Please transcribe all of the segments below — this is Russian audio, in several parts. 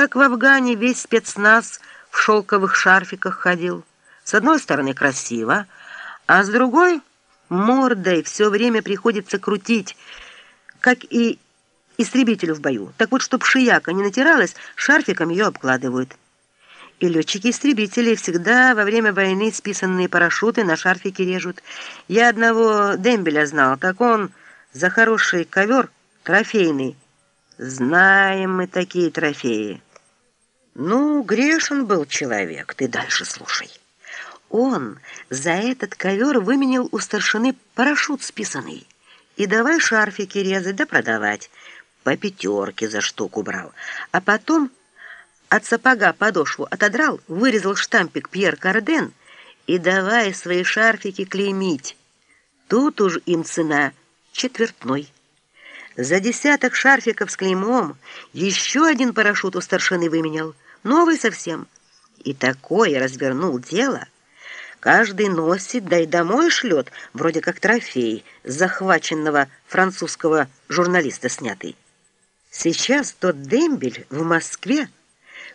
так в Афгане весь спецназ в шелковых шарфиках ходил. С одной стороны красиво, а с другой мордой все время приходится крутить, как и истребителю в бою. Так вот, чтоб шияка не натиралась, шарфиком ее обкладывают. И летчики-истребители всегда во время войны списанные парашюты на шарфики режут. Я одного дембеля знал, так он за хороший ковер трофейный. Знаем мы такие трофеи. Ну, грешен был человек, ты дальше слушай. Он за этот ковер выменил у старшины парашют списанный. И давай шарфики резать да продавать. По пятерке за штуку брал. А потом от сапога подошву отодрал, вырезал штампик Пьер Карден и давай свои шарфики клеймить. Тут уж им цена четвертной. За десяток шарфиков с клеймом еще один парашют у старшины выменял, новый совсем. И такое развернул дело. Каждый носит, да и домой шлет, вроде как трофей, захваченного французского журналиста снятый. Сейчас тот дембель в Москве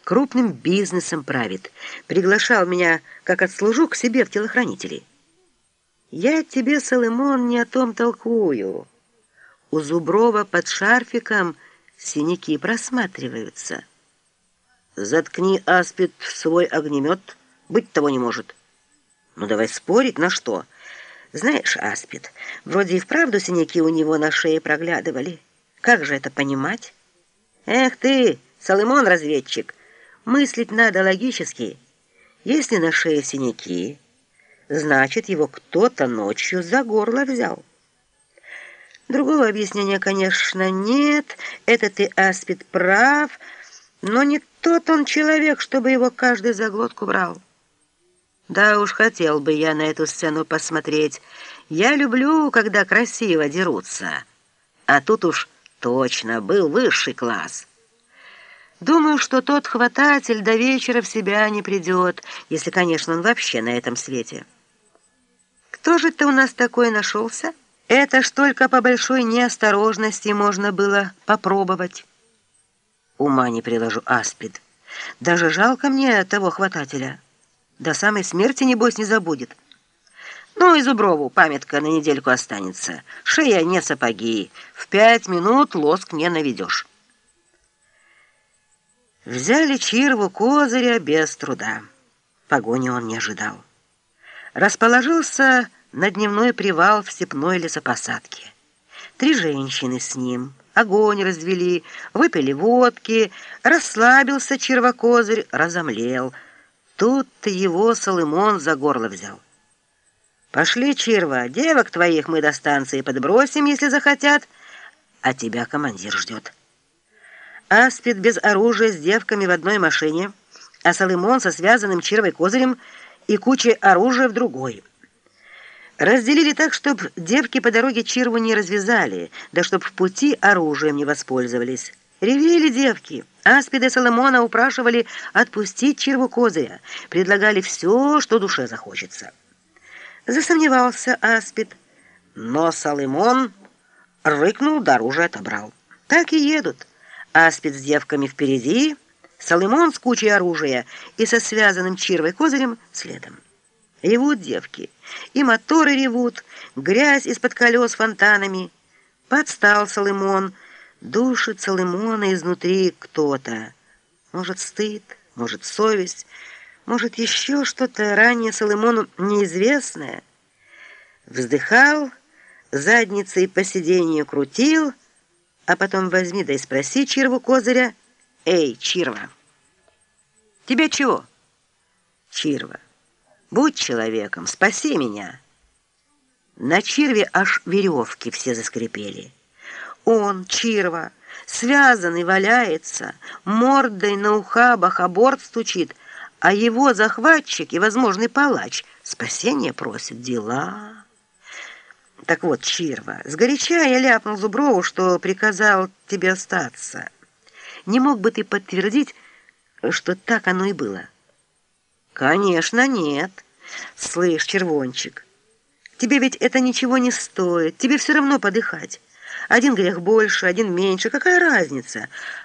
крупным бизнесом правит. Приглашал меня, как отслужу, к себе в телохранители. Я тебе, Соломон, не о том толкую. У Зуброва под шарфиком синяки просматриваются. Заткни, аспид, свой огнемет, быть того не может. Ну, давай спорить, на что? Знаешь, аспид, вроде и вправду синяки у него на шее проглядывали. Как же это понимать? Эх ты, Соломон-разведчик, мыслить надо логически. Если на шее синяки, значит, его кто-то ночью за горло взял. Другого объяснения, конечно, нет. Это ты, Аспид, прав, но не тот он человек, чтобы его каждый за глотку брал. Да уж хотел бы я на эту сцену посмотреть. Я люблю, когда красиво дерутся. А тут уж точно был высший класс. Думаю, что тот хвататель до вечера в себя не придет, если, конечно, он вообще на этом свете. Кто же ты у нас такой нашелся? Это ж только по большой неосторожности можно было попробовать. Ума не приложу, Аспид. Даже жалко мне того хватателя. До самой смерти, небось, не забудет. Ну и Зуброву памятка на недельку останется. Шея не сапоги. В пять минут лоск не наведешь. Взяли Чирву козыря без труда. Погони он не ожидал. Расположился на дневной привал в степной лесопосадке. Три женщины с ним. Огонь развели, выпили водки, расслабился червокозырь, разомлел. Тут-то его Соломон за горло взял. «Пошли, черва, девок твоих мы до станции подбросим, если захотят, а тебя командир ждет». Аспид без оружия с девками в одной машине, а Соломон со связанным червой козырем и кучей оружия в другой – Разделили так, чтобы девки по дороге Чирву не развязали, да чтоб в пути оружием не воспользовались. Ревели девки. Аспида Соломона упрашивали отпустить Чирву Козыря, предлагали все, что душе захочется. Засомневался Аспид, но Соломон рыкнул, да оружие отобрал. Так и едут. Аспид с девками впереди, Соломон с кучей оружия и со связанным Чирвой Козырем следом. Ревут девки, и моторы ревут, грязь из-под колес фонтанами. Подстал Соломон, душит Соломона изнутри кто-то. Может, стыд, может, совесть, может, еще что-то ранее Соломону неизвестное. Вздыхал, задницей по сиденью крутил, а потом возьми да и спроси Чирву Козыря, «Эй, Чирва, тебе чего?» «Чирва, Будь человеком, спаси меня. На Чирве аж веревки все заскрипели. Он, Чирва, связанный валяется, мордой на ухабах о стучит, а его захватчик и возможный палач спасение просит. Дела... Так вот, Чирва, сгоряча я ляпнул Зуброву, что приказал тебе остаться. Не мог бы ты подтвердить, что так оно и было?» «Конечно, нет. Слышь, червончик, тебе ведь это ничего не стоит. Тебе все равно подыхать. Один грех больше, один меньше. Какая разница?